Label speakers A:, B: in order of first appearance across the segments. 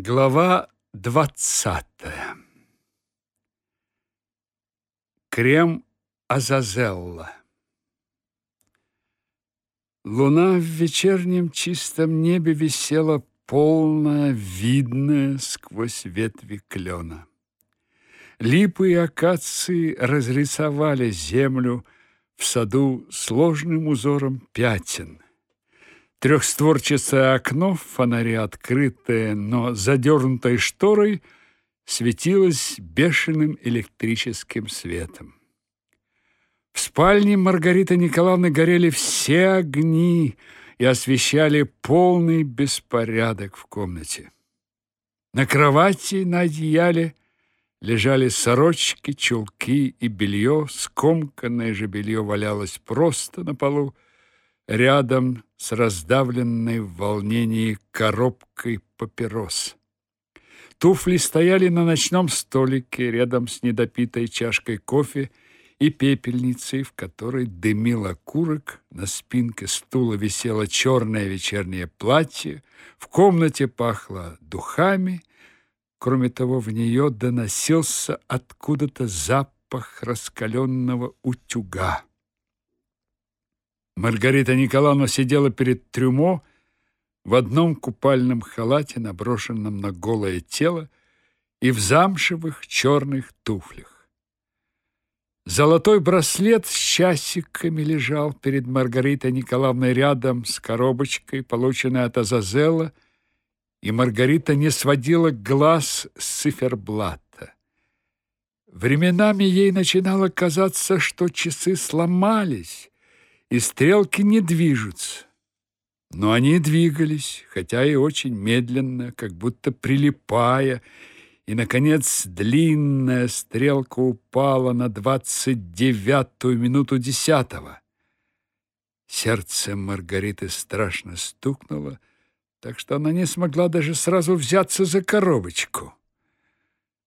A: Глава двадцатая. Крем Азазелла. Луна в вечернем чистом небе висела полная, видная сквозь ветви клена. Липы и акации разрисовали землю в саду сложным узором пятен – Трехстворчатое окно в фонаре открытое, но задернутой шторой светилось бешеным электрическим светом. В спальне Маргариты Николаевны горели все огни и освещали полный беспорядок в комнате. На кровати на одеяле лежали сорочки, чулки и белье, скомканное же белье валялось просто на полу, рядом с раздавленной в волнении коробкой папирос. Туфли стояли на ночном столике рядом с недопитой чашкой кофе и пепельницей, в которой дымил окурок, на спинке стула висело черное вечернее платье, в комнате пахло духами, кроме того, в нее доносился откуда-то запах раскаленного утюга. Маргарита Николаевна сидела перед трюмо в одном купальном халате, наброшенном на голое тело, и в замшевых черных туфлях. Золотой браслет с часиками лежал перед Маргаритой Николаевной рядом с коробочкой, полученной от Азазела, и Маргарита не сводила глаз с циферблата. Временами ей начинало казаться, что часы сломались, и стрелки не движутся. Но они двигались, хотя и очень медленно, как будто прилипая, и, наконец, длинная стрелка упала на двадцать девятую минуту десятого. Сердце Маргариты страшно стукнуло, так что она не смогла даже сразу взяться за коробочку.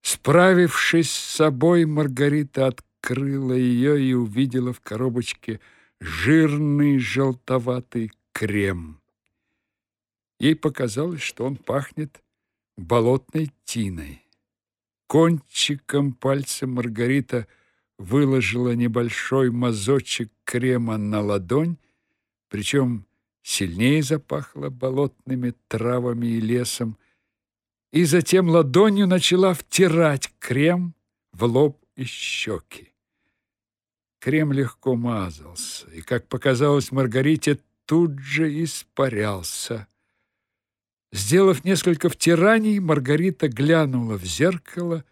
A: Справившись с собой, Маргарита открыла ее и увидела в коробочке жирный желтоватый крем. Ей показалось, что он пахнет болотной тиной. Кончиком пальца Маргарита выложила небольшой мазочек крема на ладонь, причем сильнее запахло болотными травами и лесом, и затем ладонью начала втирать крем в лоб и щеки. Крем легко мазался, и, как показалось Маргарите, тут же испарялся. Сделав несколько втираний, Маргарита глянула в зеркало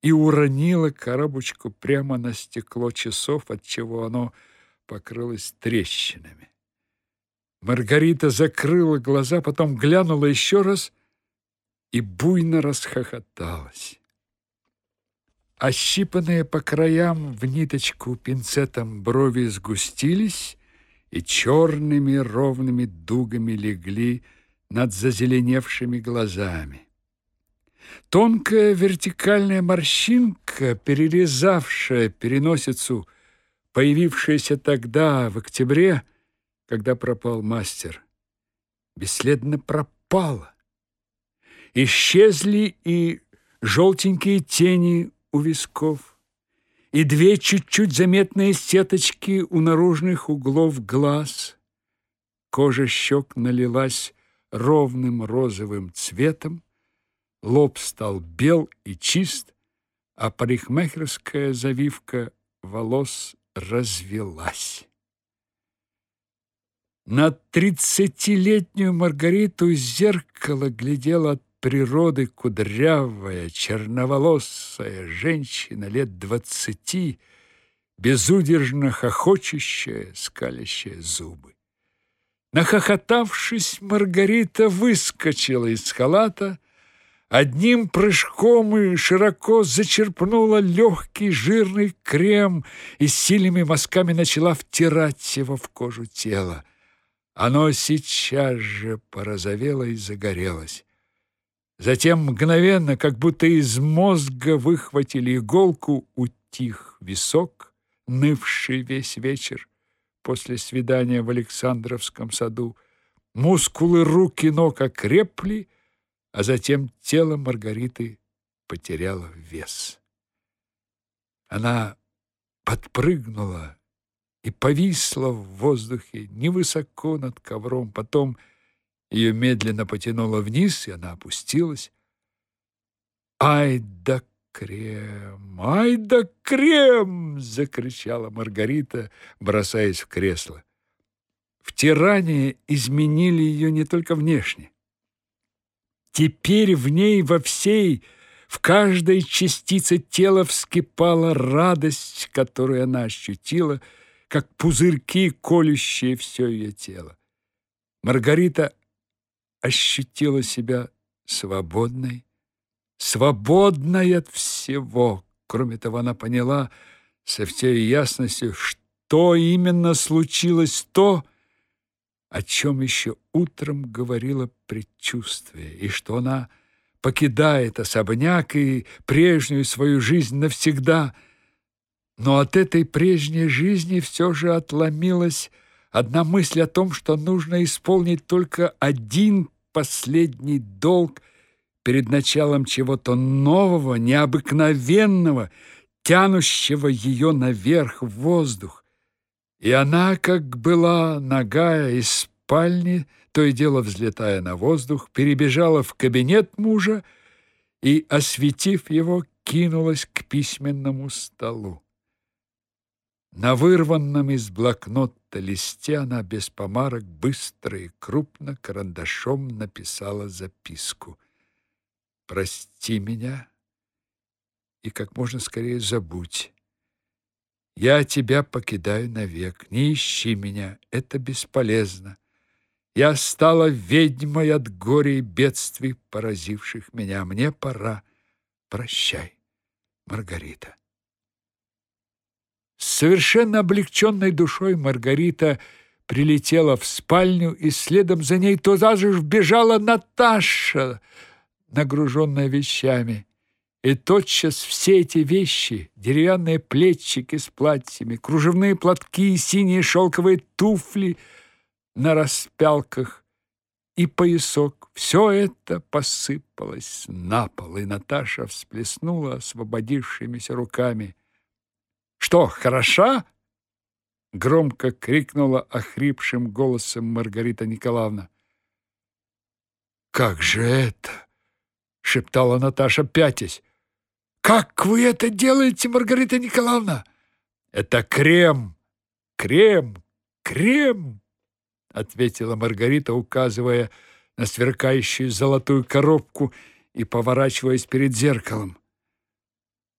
A: и уронила коробочку прямо на стекло часов, отчего оно покрылось трещинами. Маргарита закрыла глаза, потом глянула еще раз и буйно расхохоталась. Ощипанные по краям в ниточку пинцетом брови сгустились и черными ровными дугами легли над зазеленевшими глазами. Тонкая вертикальная морщинка, перерезавшая переносицу, появившаяся тогда, в октябре, когда пропал мастер, бесследно пропала. Исчезли и желтенькие тени у висков и две чуть-чуть заметные сеточки у наружных углов глаз. Кожа щек налилась ровным розовым цветом, лоб стал бел и чист, а парикмахерская завивка волос развелась. На тридцатилетнюю Маргариту из зеркала глядела природы кудрявая, черноволосая женщина лет двадцати, безудержно хохочущая, скалящая зубы. Нахохотавшись, Маргарита выскочила из халата, одним прыжком и широко зачерпнула легкий жирный крем и сильными мазками начала втирать его в кожу тела. Оно сейчас же порозовело и загорелось. Затем мгновенно, как будто из мозга выхватили иголку, утих висок, нывший весь вечер после свидания в Александровском саду. Мускулы рук и ног окрепли, а затем тело Маргариты потеряло вес. Она подпрыгнула и повисла в воздухе невысоко над ковром, потом ее медленно потянуло вниз, и она опустилась. «Ай да крем! Ай да крем!» — закричала Маргарита, бросаясь в кресло. Втирания изменили ее не только внешне. Теперь в ней во всей, в каждой частице тела вскипала радость, которую она ощутила, как пузырьки, колющие все ее тело. Маргарита ощутила себя свободной, свободной от всего. Кроме того, она поняла со всей ясностью, что именно случилось то, о чем еще утром говорила предчувствие, и что она покидает особняк и прежнюю свою жизнь навсегда. Но от этой прежней жизни все же отломилась одна мысль о том, что нужно исполнить только один последний долг перед началом чего-то нового, необыкновенного, тянущего ее наверх в воздух. И она, как была нагая из спальни, то и дело взлетая на воздух, перебежала в кабинет мужа и, осветив его, кинулась к письменному столу. На вырванном из блокнота листе она без помарок быстро и крупно карандашом написала записку. «Прости меня и как можно скорее забудь. Я тебя покидаю навек, не ищи меня, это бесполезно. Я стала ведьмой от горя и бедствий, поразивших меня. Мне пора. Прощай, Маргарита». С совершенно облегченной душой Маргарита прилетела в спальню, и следом за ней туда же вбежала Наташа, нагруженная вещами. И тотчас все эти вещи, деревянные плечики с платьями, кружевные платки, синие шелковые туфли на распялках и поясок, все это посыпалось на пол, и Наташа всплеснула освободившимися руками. Что, хороша? громко крикнула охрипшим голосом Маргарита Николаевна. Как же это? шептала Наташа, пятясь. Как вы это делаете, Маргарита Николаевна? Это крем. Крем. Крем, ответила Маргарита, указывая на сверкающую золотую коробку и поворачиваясь перед зеркалом.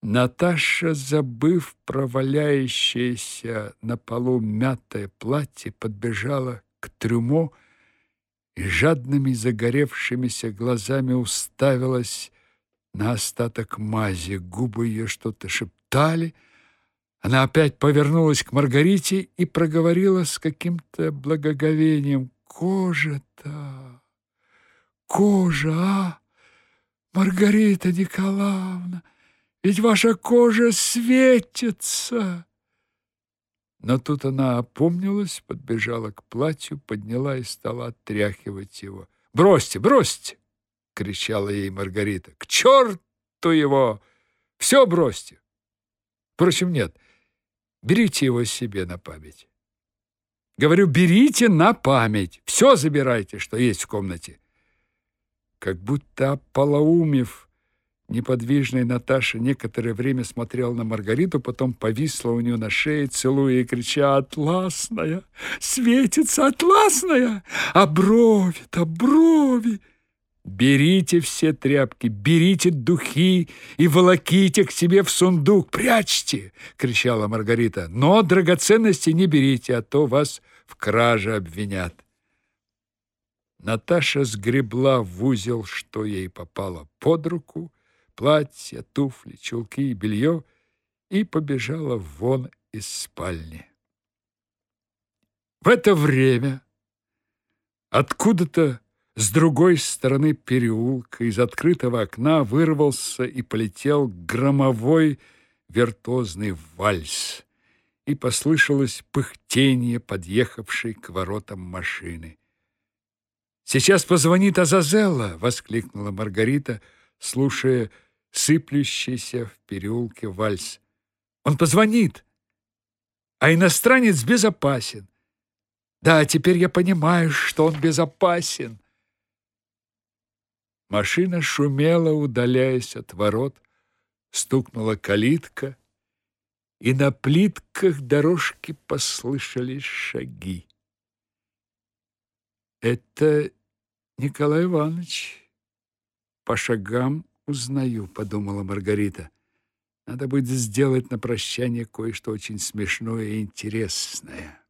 A: Наташа, забыв про валяющееся на полу мятое платье, подбежала к трюмо и жадными загоревшимися глазами уставилась на остаток мази. Губы ее что-то шептали. Она опять повернулась к Маргарите и проговорила с каким-то благоговением. «Кожа-то! Кожа, а! Маргарита Николаевна!» Ведь ваша кожа светится. Но тут она опомнилась, подбежала к платью, подняла и стала отряхивать его. «Бросьте, бросьте!» — кричала ей Маргарита. «К черту его! Все бросьте!» Впрочем, нет, берите его себе на память. Говорю, берите на память. Все забирайте, что есть в комнате. Как будто ополоумев, Неподвижная Наташа некоторое время смотрела на Маргариту, потом повисла у нее на шее, целуя и крича «Атласная! Светится атласная! А брови-то, брови!» «Берите все тряпки, берите духи и волоките к себе в сундук, прячьте!» — кричала Маргарита. «Но драгоценности не берите, а то вас в краже обвинят». Наташа сгребла в узел, что ей попало под руку, платье, туфли, чулки и белье и побежала вон из спальни. В это время откуда-то с другой стороны переулка из открытого окна вырвался и полетел громовой виртуозный вальс, и послышалось пыхтение подъехавшей к воротам машины. Сейчас позвонит Азазелла, воскликнула Маргарита, слушая сыплющийся в переулке вальс. Он позвонит. А иностранец безопасен. Да, теперь я понимаю, что он безопасен. Машина шумела, удаляясь от ворот, стукнула калитка, и на плитках дорожки послышались шаги. Это Николай Иванович. По шагам узнаю, подумала Маргарита. Надо будет сделать на прощание кое-что очень смешное и интересное.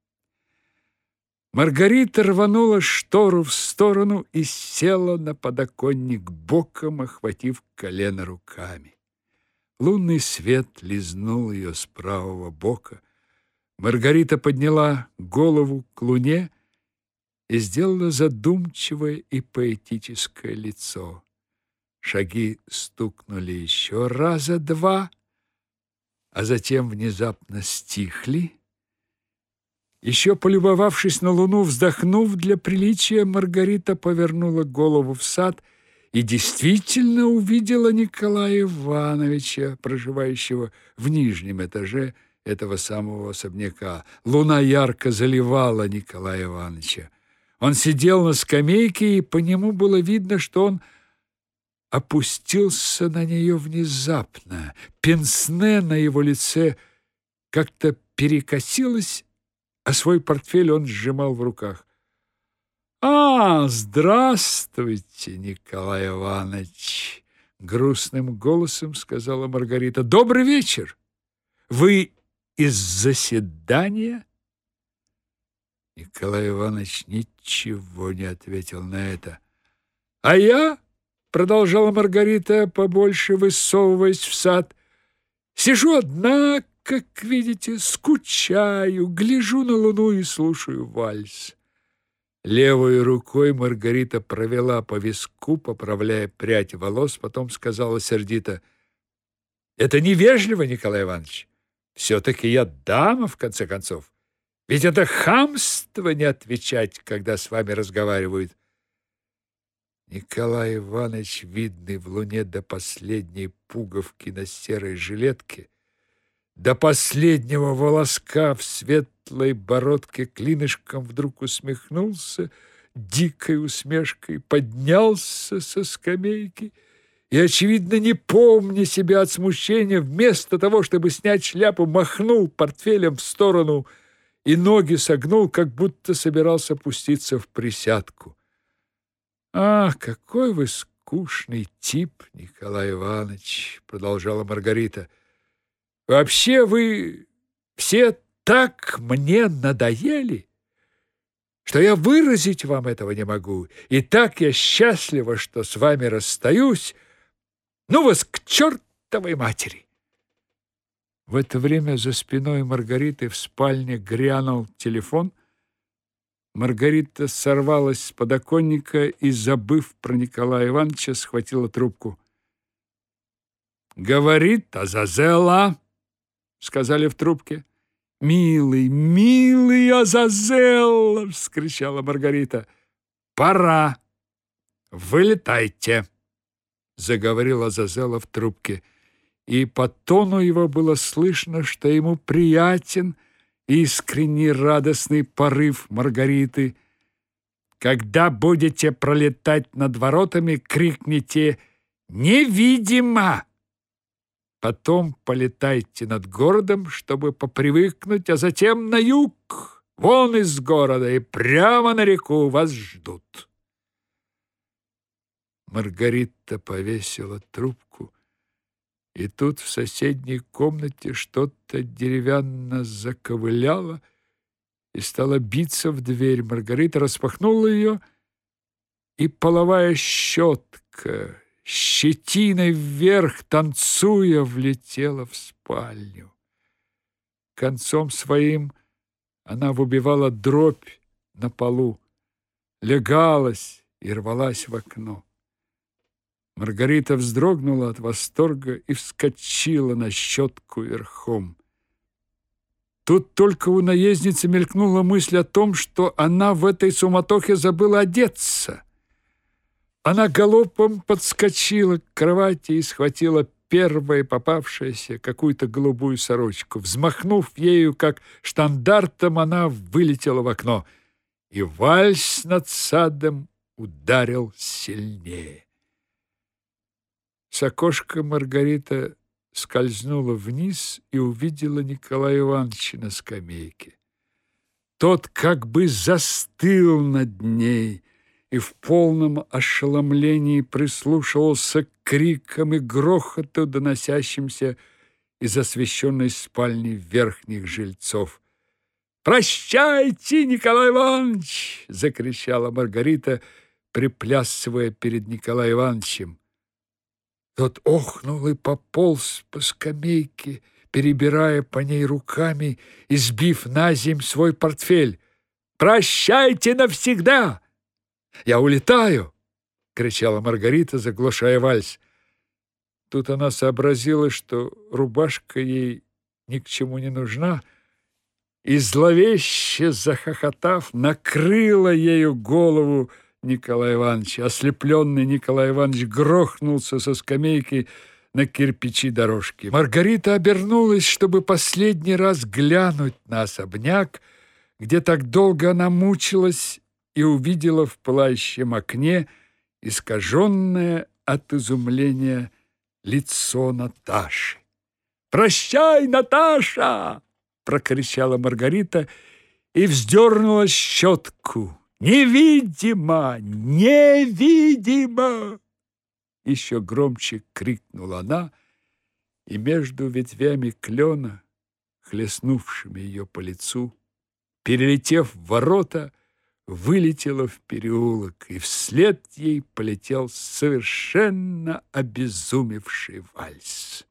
A: Маргарита рванула штору в сторону и села на подоконник боком, охватив колено руками. Лунный свет лизнул ее с правого бока. Маргарита подняла голову к луне и сделала задумчивое и поэтическое лицо. Шаги стукнули еще раза два, а затем внезапно стихли. Еще полюбовавшись на луну, вздохнув для приличия, Маргарита повернула голову в сад и действительно увидела Николая Ивановича, проживающего в нижнем этаже этого самого особняка. Луна ярко заливала Николая Ивановича. Он сидел на скамейке, и по нему было видно, что он опустился на нее внезапно. Пенсне на его лице как-то перекосилось, а свой портфель он сжимал в руках. «А, здравствуйте, Николай Иванович!» Грустным голосом сказала Маргарита. «Добрый вечер! Вы из заседания?» Николай Иванович ничего не ответил на это. «А я, — продолжала Маргарита, побольше высовываясь в сад, — сижу одна, как видите, скучаю, гляжу на луну и слушаю вальс». Левой рукой Маргарита провела по виску, поправляя прядь волос, потом сказала сердито, «Это невежливо, Николай Иванович. Все-таки я дама, в конце концов. Ведь это хамство не отвечать, когда с вами разговаривают. Николай Иванович, видный в луне до последней пуговки на серой жилетке, до последнего волоска в светлой бородке клинышком вдруг усмехнулся дикой усмешкой, поднялся со скамейки и, очевидно, не помня себя от смущения, вместо того, чтобы снять шляпу, махнул портфелем в сторону и ноги согнул, как будто собирался пуститься в присядку. «Ах, какой вы скучный тип, Николай Иванович!» — продолжала Маргарита. «Вообще вы все так мне надоели, что я выразить вам этого не могу, и так я счастлива, что с вами расстаюсь. Ну вас к чертовой матери!» В это время за спиной Маргариты в спальне грянул телефон. Маргарита сорвалась с подоконника и, забыв про Николая Ивановича, схватила трубку. «Говорит Азазела!» — сказали в трубке. «Милый, милый Азазел!» — вскричала Маргарита. «Пора! Вылетайте!» — заговорила Азазела в трубке и по тону его было слышно, что ему приятен искренний радостный порыв Маргариты. Когда будете пролетать над воротами, крикните «Невидимо!» Потом полетайте над городом, чтобы попривыкнуть, а затем на юг, вон из города, и прямо на реку вас ждут. Маргарита повесила трубку и тут в соседней комнате что-то деревянно заковыляло и стало биться в дверь. Маргарита распахнула ее, и половая щетка, щетиной вверх, танцуя, влетела в спальню. Концом своим она выбивала дробь на полу, легалась и рвалась в окно. Маргарита вздрогнула от восторга и вскочила на щетку верхом. Тут только у наездницы мелькнула мысль о том, что она в этой суматохе забыла одеться — Она галопом подскочила к кровати и схватила первое попавшееся какую-то голубую сорочку. Взмахнув ею, как штандартом, она вылетела в окно, и вальс над садом ударил сильнее. С окошка Маргарита скользнула вниз и увидела Николая Ивановича на скамейке. Тот как бы застыл над ней и в полном ошеломлении прислушивался к крикам и грохоту, доносящимся из освещенной спальни верхних жильцов. «Прощайте, Николай Иванович!» — закричала Маргарита, приплясывая перед Николаем Ивановичем. Тот охнул и пополз по скамейке, перебирая по ней руками и сбив на земь свой портфель. «Прощайте навсегда! Я улетаю!» — кричала Маргарита, заглушая вальс. Тут она сообразила, что рубашка ей ни к чему не нужна, и зловеще захохотав, накрыла ею голову, Николай Иванович. Ослепленный Николай Иванович грохнулся со скамейки на кирпичи дорожки. Маргарита обернулась, чтобы последний раз глянуть на особняк, где так долго она мучилась, и увидела в пылающем окне искаженное от изумления лицо Наташи. «Прощай, Наташа!» — прокричала Маргарита и вздернула щетку. Невидимо! Невидимо!» Еще громче крикнула она, и между ветвями клена, хлестнувшими ее по лицу, перелетев в ворота, вылетела в переулок, и вслед ей полетел совершенно обезумевший вальс.